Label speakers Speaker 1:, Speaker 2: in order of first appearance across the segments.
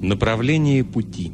Speaker 1: Направление пути.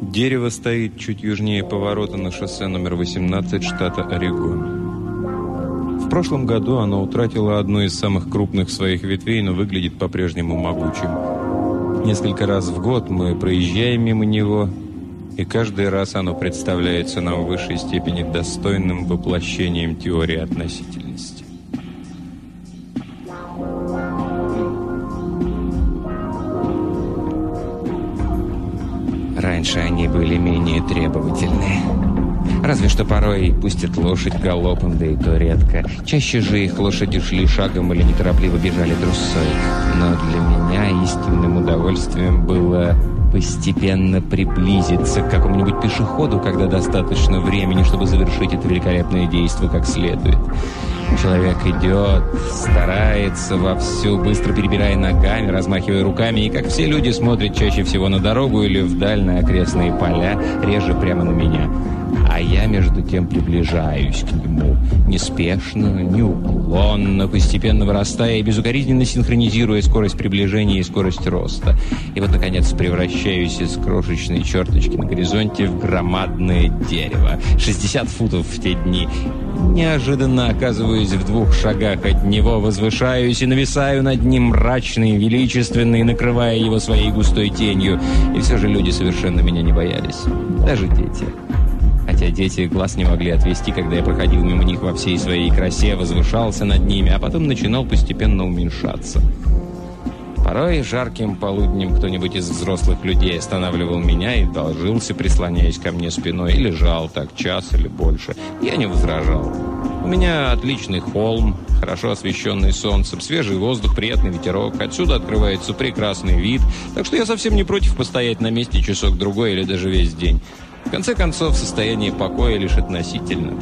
Speaker 1: Дерево стоит чуть южнее поворота на шоссе номер 18 штата Орегон. В прошлом году оно утратило одну из самых крупных своих ветвей, но выглядит по-прежнему могучим. Несколько раз в год мы проезжаем мимо него, и каждый раз оно представляется нам в высшей степени достойным воплощением теории относительности.
Speaker 2: Раньше они были менее требовательны. Разве что порой пустят лошадь галопом, да и то редко. Чаще же их лошади шли шагом или неторопливо бежали трусой. Но для меня истинным удовольствием было постепенно приблизиться к какому-нибудь пешеходу, когда достаточно времени, чтобы завершить это великолепное действие как следует. Человек идет, старается вовсю, быстро перебирая ногами, размахивая руками, и, как все люди, смотрит чаще всего на дорогу или вдаль на окрестные поля, реже прямо на меня. А я, между тем, приближаюсь к нему, неспешно, неуклонно, постепенно вырастая и безукоризненно синхронизируя скорость приближения и скорость роста. И вот, наконец, превращаюсь из крошечной черточки на горизонте в громадное дерево. 60 футов в те дни. Неожиданно оказываюсь в двух шагах от него, возвышаюсь и нависаю над ним мрачный, величественный, накрывая его своей густой тенью. И все же люди совершенно меня не боялись. Даже дети хотя дети глаз не могли отвести, когда я проходил мимо них во всей своей красе, возвышался над ними, а потом начинал постепенно уменьшаться. Порой жарким полуднем кто-нибудь из взрослых людей останавливал меня и должился, прислоняясь ко мне спиной, и лежал так час или больше. Я не возражал. У меня отличный холм, хорошо освещенный солнцем, свежий воздух, приятный ветерок. Отсюда открывается прекрасный вид, так что я совсем не против постоять на месте часок-другой или даже весь день. В конце концов, состояние покоя лишь относительно.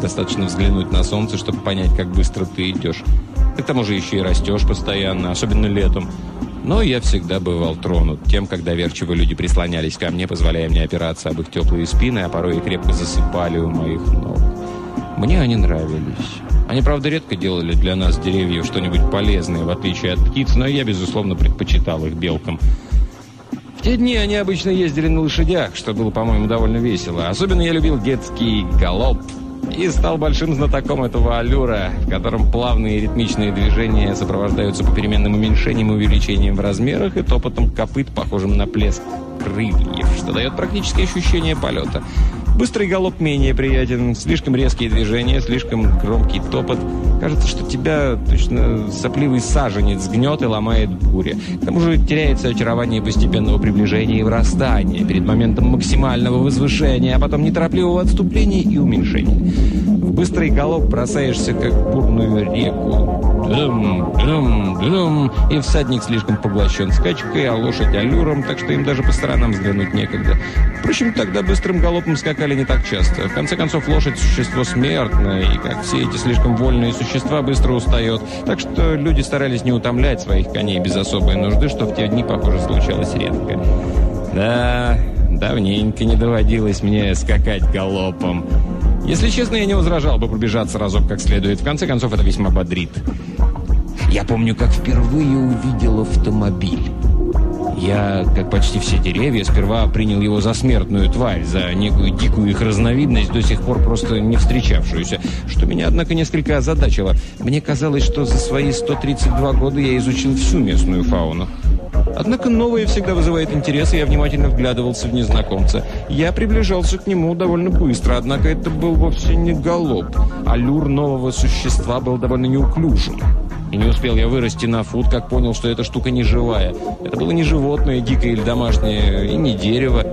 Speaker 2: Достаточно взглянуть на солнце, чтобы понять, как быстро ты идешь. К тому же еще и растешь постоянно, особенно летом. Но я всегда бывал тронут тем, когда верчивые люди прислонялись ко мне, позволяя мне опираться об их теплые спины, а порой и крепко засыпали у моих ног. Мне они нравились. Они, правда, редко делали для нас деревьев что-нибудь полезное, в отличие от птиц, но я, безусловно, предпочитал их белкам те дни они обычно ездили на лошадях, что было, по-моему, довольно весело. Особенно я любил детский галоп. И стал большим знатоком этого аллюра, в котором плавные ритмичные движения сопровождаются попеременным уменьшением и увеличением в размерах и топотом копыт, похожим на плеск крыльев, что дает практически ощущение полета. Быстрый галоп менее приятен, слишком резкие движения, слишком громкий топот. Кажется, что тебя точно сопливый саженец гнет и ломает буря. К тому же теряется очарование постепенного приближения и врастания перед моментом максимального возвышения, а потом неторопливого отступления и уменьшения. В быстрый галоп бросаешься, как бурную реку. Дум, дум, дум, и всадник слишком поглощен скачкой, а лошадь аллюром, так что им даже по сторонам взглянуть некогда. Впрочем, тогда быстрым галопом скакали не так часто. В конце концов, лошадь – существо смертное, и, как все эти слишком вольные существа, быстро устает. Так что люди старались не утомлять своих коней без особой нужды, что в те дни, похоже, случалось редко. Да, давненько не доводилось мне скакать галопом. Если честно, я не возражал бы пробежаться разок как следует. В конце концов, это весьма бодрит. Я помню, как впервые увидел автомобиль. Я, как почти все деревья, сперва принял его за смертную тварь, за некую дикую их разновидность, до сих пор просто не встречавшуюся, что меня, однако, несколько озадачило. Мне казалось, что за свои 132 года я изучил всю местную фауну. Однако новое всегда вызывает интерес, и я внимательно вглядывался в незнакомца. Я приближался к нему довольно быстро, однако это был вовсе не галоп. Аллюр нового существа был довольно неуклюжим. И не успел я вырасти на фут, как понял, что эта штука не живая. Это было не животное, дикое или домашнее, и не дерево.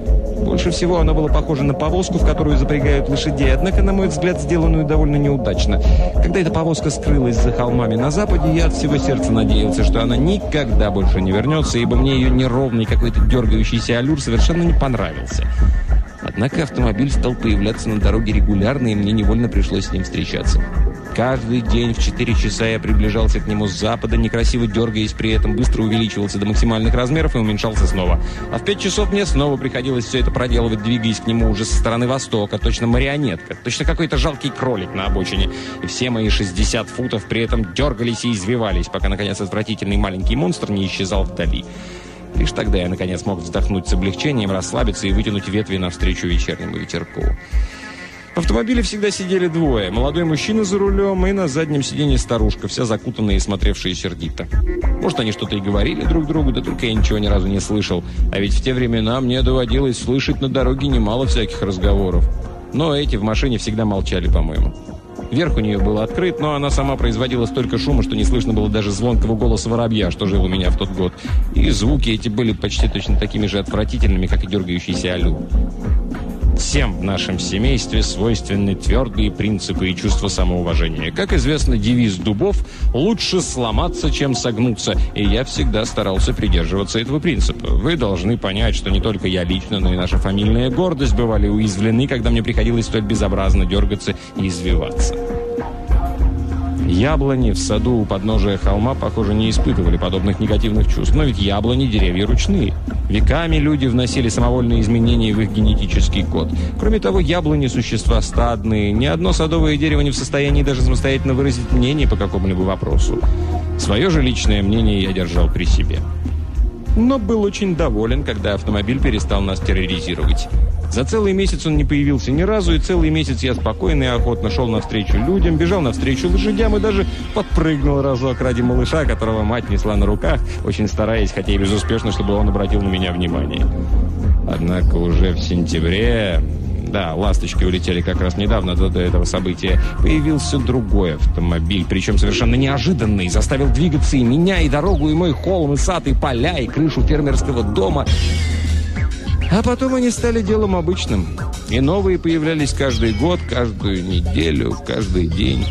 Speaker 2: Больше всего оно было похоже на повозку, в которую запрягают лошадей, однако, на мой взгляд, сделанную довольно неудачно. Когда эта повозка скрылась за холмами на западе, я от всего сердца надеялся, что она никогда больше не вернется, ибо мне ее неровный какой-то дергающийся аллюр совершенно не понравился. Однако автомобиль стал появляться на дороге регулярно, и мне невольно пришлось с ним встречаться. Каждый день в 4 часа я приближался к нему с запада, некрасиво дергаясь при этом, быстро увеличивался до максимальных размеров и уменьшался снова. А в 5 часов мне снова приходилось все это проделывать, двигаясь к нему уже со стороны востока, точно марионетка, точно какой-то жалкий кролик на обочине. И все мои 60 футов при этом дергались и извивались, пока, наконец, отвратительный маленький монстр не исчезал вдали. Лишь тогда я, наконец, мог вздохнуть с облегчением, расслабиться и вытянуть ветви навстречу вечернему ветерку. В автомобиле всегда сидели двое. Молодой мужчина за рулем и на заднем сиденье старушка, вся закутанная и смотревшая сердито. Может, они что-то и говорили друг другу, да только я ничего ни разу не слышал. А ведь в те времена мне доводилось слышать на дороге немало всяких разговоров. Но эти в машине всегда молчали, по-моему. Верх у нее был открыт, но она сама производила столько шума, что не слышно было даже звонкого голоса воробья, что жил у меня в тот год. И звуки эти были почти точно такими же отвратительными, как и дергающийся алю. Всем в нашем семействе свойственны твердые принципы и чувство самоуважения. Как известно, девиз дубов «лучше сломаться, чем согнуться», и я всегда старался придерживаться этого принципа. Вы должны понять, что не только я лично, но и наша фамильная гордость бывали уязвлены, когда мне приходилось столь безобразно дергаться и извиваться. Яблони в саду у подножия холма, похоже, не испытывали подобных негативных чувств. Но ведь яблони – деревья ручные. Веками люди вносили самовольные изменения в их генетический код. Кроме того, яблони – существа стадные. Ни одно садовое дерево не в состоянии даже самостоятельно выразить мнение по какому-либо вопросу. Свое же личное мнение я держал при себе. Но был очень доволен, когда автомобиль перестал нас терроризировать. За целый месяц он не появился ни разу, и целый месяц я спокойно и охотно шел навстречу людям, бежал навстречу лошадям и даже подпрыгнул разок ради малыша, которого мать несла на руках, очень стараясь, хотя и безуспешно, чтобы он обратил на меня внимание. Однако уже в сентябре да, «Ласточки» улетели как раз недавно до, до этого события, появился другой автомобиль, причем совершенно неожиданный, заставил двигаться и меня, и дорогу, и мой холм, и сад, и поля, и крышу фермерского дома. А потом они стали делом обычным. И новые появлялись каждый год, каждую неделю, каждый день.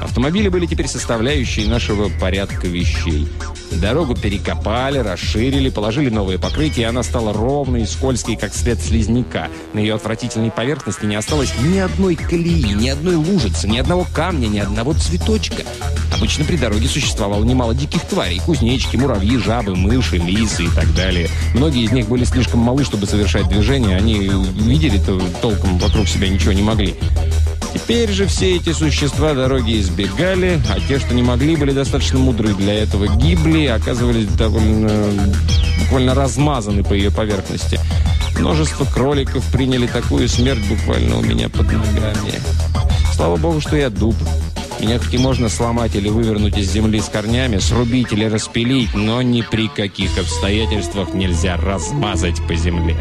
Speaker 2: Автомобили были теперь составляющей нашего порядка вещей. Дорогу перекопали, расширили, положили новые покрытия, и она стала ровной и скользкой, как след слизняка. На ее отвратительной поверхности не осталось ни одной колеи, ни одной лужицы, ни одного камня, ни одного цветочка. Обычно при дороге существовало немало диких тварей. Кузнечики, муравьи, жабы, мыши, лисы и так далее. Многие из них были слишком малы, чтобы совершать движение. Они видели-то толком вокруг себя ничего не могли. Теперь же все эти существа дороги избегали, а те, что не могли, были достаточно мудры для этого, гибли и оказывались довольно буквально размазаны по ее поверхности. Множество кроликов приняли такую смерть буквально у меня под ногами. Слава богу, что я дуб. Меня хоть и можно сломать или вывернуть из земли с корнями, срубить или распилить, но ни при каких обстоятельствах нельзя размазать по земле.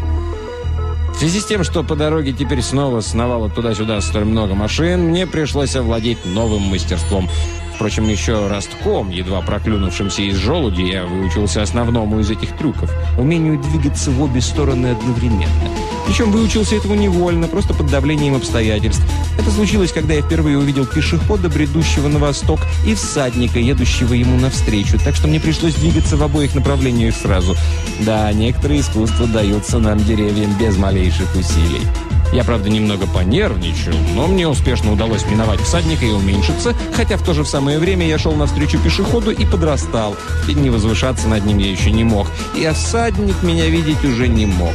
Speaker 2: В связи с тем, что по дороге теперь снова сновало туда-сюда столь много машин, мне пришлось овладеть новым мастерством. Впрочем, еще ростком, едва проклюнувшимся из желуди, я выучился основному из этих трюков – умению двигаться в обе стороны одновременно – причем выучился этому невольно, просто под давлением обстоятельств. Это случилось, когда я впервые увидел пешехода, бредущего на восток, и всадника, едущего ему навстречу, так что мне пришлось двигаться в обоих направлениях сразу. Да, некоторые искусства даются нам деревьям без малейших усилий. Я, правда, немного понервничал, но мне успешно удалось миновать всадника и уменьшиться, хотя в то же самое время я шел навстречу пешеходу и подрастал. И не возвышаться над ним я еще не мог, и всадник меня видеть уже не мог.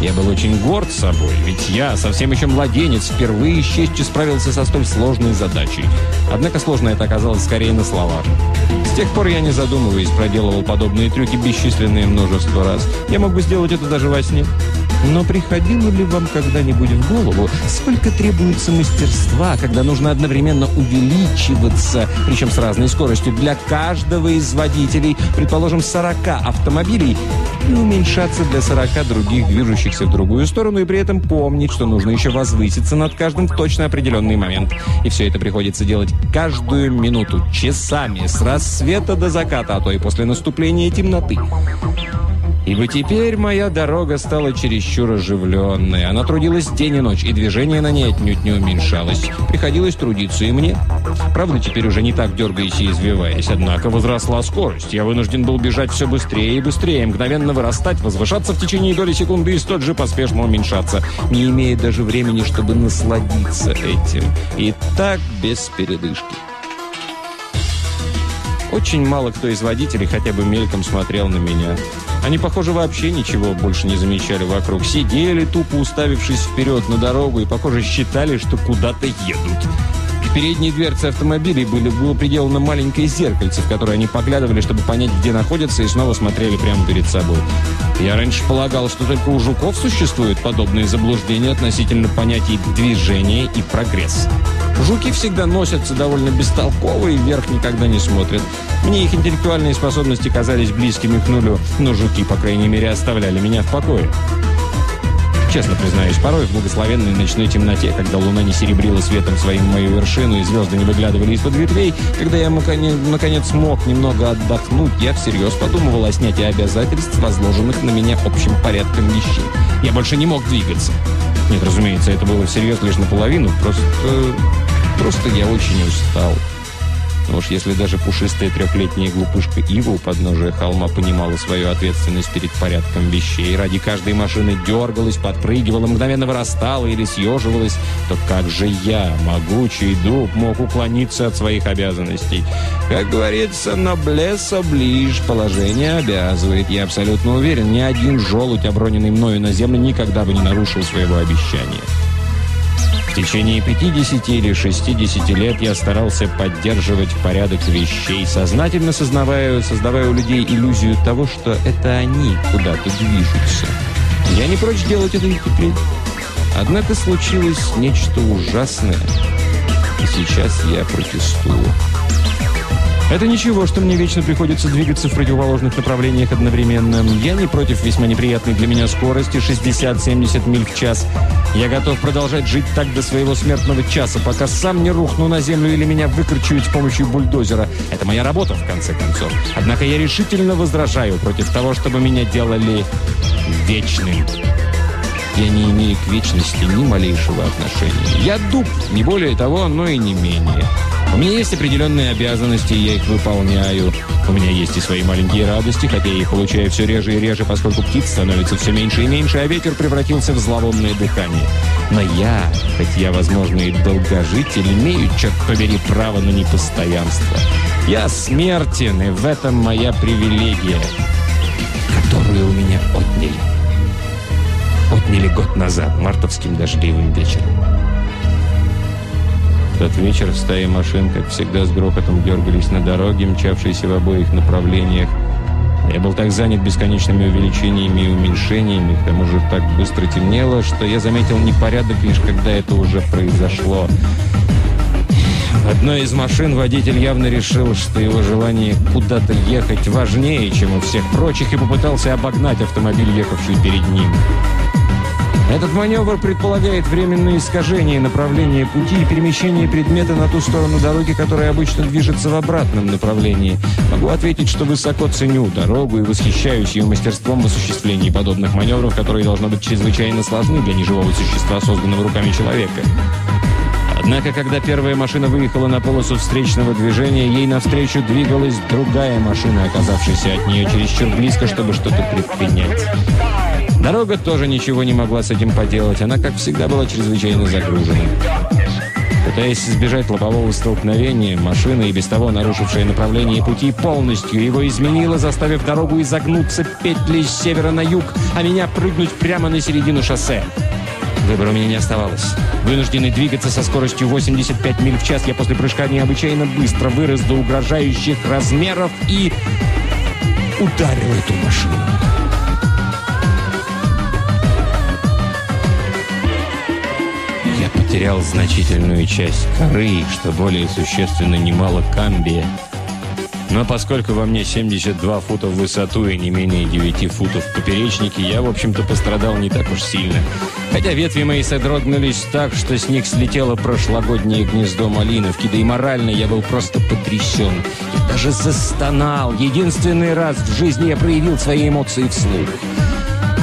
Speaker 2: Я был очень горд собой, ведь я, совсем еще младенец, впервые с честью справился со столь сложной задачей. Однако сложно это оказалось скорее на словах. С тех пор я, не задумываясь, проделывал подобные трюки бесчисленное множество раз. Я мог бы сделать это даже во сне. Но приходило ли вам когда-нибудь в голову, сколько требуется мастерства, когда нужно одновременно увеличиваться, причем с разной скоростью, для каждого из водителей, предположим, 40 автомобилей, и уменьшаться для 40 других, движущихся в другую сторону, и при этом помнить, что нужно еще возвыситься над каждым в точно определенный момент. И все это приходится делать каждую минуту, часами, с рассвета до заката, а то и после наступления темноты. Ибо теперь моя дорога стала чересчур оживленной. Она трудилась день и ночь, и движение на ней отнюдь не уменьшалось. Приходилось трудиться и мне. Правда, теперь уже не так дергаясь и извиваясь, однако возросла скорость. Я вынужден был бежать все быстрее и быстрее, мгновенно вырастать, возвышаться в течение доли секунды и столь же поспешно уменьшаться, не имея даже времени, чтобы насладиться этим. И так без передышки. Очень мало кто из водителей хотя бы мельком смотрел на меня. Они, похоже, вообще ничего больше не замечали вокруг. Сидели, тупо уставившись вперед на дорогу и, похоже, считали, что куда-то едут. К передней дверце автомобилей были, было приделано маленькое зеркальце, в которое они поглядывали, чтобы понять, где находятся, и снова смотрели прямо перед собой. Я раньше полагал, что только у жуков существуют подобные заблуждения относительно понятий движения и прогресс. Жуки всегда носятся довольно бестолково и вверх никогда не смотрят. Мне их интеллектуальные способности казались близкими к нулю, но жуки, по крайней мере, оставляли меня в покое. Честно признаюсь, порой в благословенной ночной темноте, когда луна не серебрила светом своим мою вершину и звезды не выглядывали из-под ветвей, когда я наконец смог немного отдохнуть, я всерьез подумывал о снятии обязательств, возложенных на меня общим порядком вещей. Я больше не мог двигаться. Нет, разумеется, это было всерьез лишь наполовину, просто... просто я очень устал. Но уж если даже пушистая трехлетняя глупышка Ива у подножия холма понимала свою ответственность перед порядком вещей, ради каждой машины дергалась, подпрыгивала, мгновенно вырастала или съеживалась, то как же я, могучий дуб, мог уклониться от своих обязанностей? Как говорится, ноблес оближ, положение обязывает. Я абсолютно уверен, ни один желудь, оброненный мною на землю, никогда бы не нарушил своего обещания. В течение 50 или 60 лет я старался поддерживать порядок вещей, сознательно сознавая, создавая у людей иллюзию того, что это они куда-то движутся. Я не прочь делать это и теперь. Однако случилось нечто ужасное, и сейчас я протестую. Это ничего, что мне вечно приходится двигаться в противоположных направлениях одновременно. Я не против весьма неприятной для меня скорости 60-70 миль в час. Я готов продолжать жить так до своего смертного часа, пока сам не рухну на землю или меня выкручивают с помощью бульдозера. Это моя работа, в конце концов. Однако я решительно возражаю против того, чтобы меня делали вечным. Я не имею к вечности ни малейшего отношения. Я дуб, не более того, но и не менее. У меня есть определенные обязанности, я их выполняю. У меня есть и свои маленькие радости, хотя я их получаю все реже и реже, поскольку птиц становится все меньше и меньше, а ветер превратился в зловонное дыхание. Но я, хоть я, возможно, и долгожитель, имею, черт побери, право на непостоянство. Я смертен, и в этом моя привилегия, которую у меня отняли. Отняли год назад, мартовским дождливым вечером тот вечер в стае машин, как всегда, с грохотом дергались на дороге, мчавшейся в обоих направлениях. Я был так занят бесконечными увеличениями и уменьшениями, к тому же так быстро темнело, что я заметил непорядок лишь когда это уже произошло. В одной из машин водитель явно решил, что его желание куда-то ехать важнее, чем у всех прочих, и попытался обогнать автомобиль, ехавший перед ним. Этот маневр предполагает временное искажение направления пути и перемещение предмета на ту сторону дороги, которая обычно движется в обратном направлении. Могу ответить, что высоко ценю дорогу и восхищаюсь ее мастерством в осуществлении подобных маневров, которые должны быть чрезвычайно сложны для неживого существа, созданного руками человека. Однако, когда первая машина выехала на полосу встречного движения, ей навстречу двигалась другая машина, оказавшаяся от нее чересчур близко, чтобы что-то предпринять. Дорога тоже ничего не могла с этим поделать. Она, как всегда, была чрезвычайно загружена. Пытаясь избежать лобового столкновения, машина, и без того нарушившая направление пути, полностью его изменила, заставив дорогу изогнуться петлей с севера на юг, а меня прыгнуть прямо на середину шоссе. Выбора у меня не оставалось. Вынужденный двигаться со скоростью 85 миль в час, я после прыжка необычайно быстро вырос до угрожающих размеров и ударил эту машину. Потерял значительную часть коры, что более существенно немало камбия.
Speaker 1: Но поскольку во мне 72 фута в высоту и не менее 9 футов в поперечнике, я, в общем-то, пострадал не так уж сильно. Хотя ветви мои содрогнулись так, что с них слетело прошлогоднее гнездо малиновки, да и морально я был просто потрясен. Я даже застонал. Единственный раз в жизни я проявил свои эмоции вслух.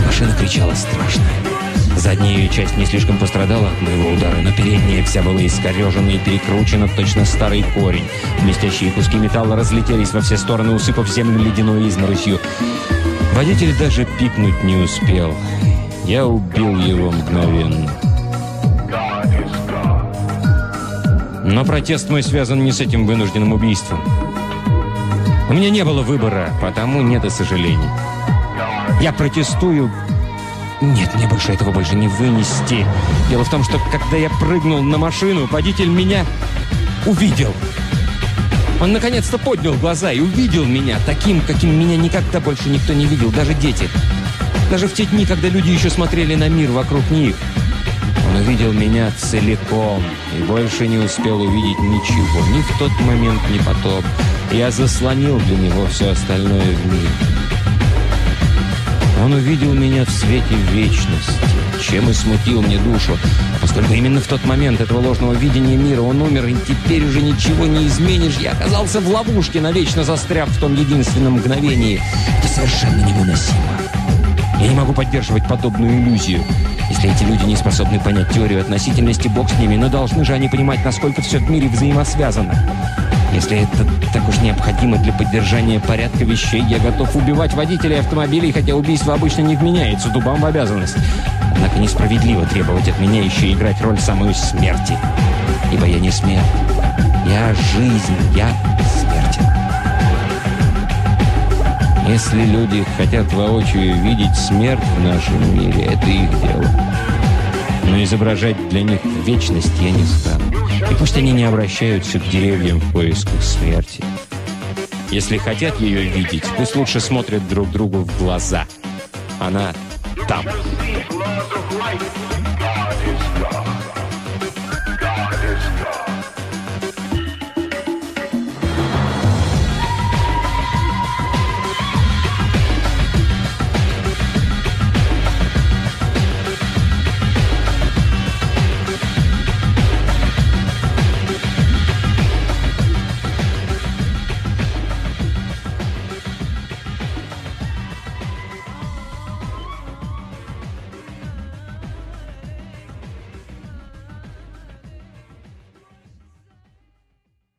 Speaker 1: Машина кричала страшно. Задняя часть не слишком пострадала от моего удара, но передняя вся была искорежена и перекручена, точно старый корень. Блестящие куски металла разлетелись во все стороны, усыпав землю ледяной изморосью. Водитель даже пикнуть не успел. Я убил его мгновенно. Но протест мой связан не с этим вынужденным убийством. У меня не было выбора, потому нет и сожалений. Я протестую нет, мне больше этого больше не вынести. Дело в том, что когда я прыгнул на машину, водитель меня увидел. Он наконец-то поднял глаза и увидел меня таким, каким меня никогда больше никто не видел, даже дети. Даже в те дни, когда люди еще смотрели на мир вокруг них. Он увидел меня целиком и больше не успел увидеть ничего. Ни в тот момент, ни потом. Я заслонил для него все остальное в мире. Он увидел меня в свете вечности, чем и смутил мне душу. А поскольку именно в тот момент этого ложного видения мира он умер, и теперь уже ничего не изменишь, я оказался в ловушке, навечно застряв в том единственном мгновении. Это совершенно невыносимо. Я не могу поддерживать подобную иллюзию. Если эти люди не способны понять теорию относительности, бог с ними, но должны же они понимать, насколько все в мире взаимосвязано. Если это так уж необходимо для поддержания порядка вещей, я готов убивать водителей автомобилей, хотя убийство обычно не вменяется дубам в обязанность. Однако несправедливо требовать от меня еще играть роль самой смерти. Ибо я не смерть. Я жизнь, я смерть. Если люди хотят воочию видеть смерть в нашем мире, это их дело. Но изображать для них вечность я не стану. И пусть они не обращаются к деревьям в поисках смерти. Если хотят ее видеть, пусть лучше смотрят друг другу в глаза. Она там.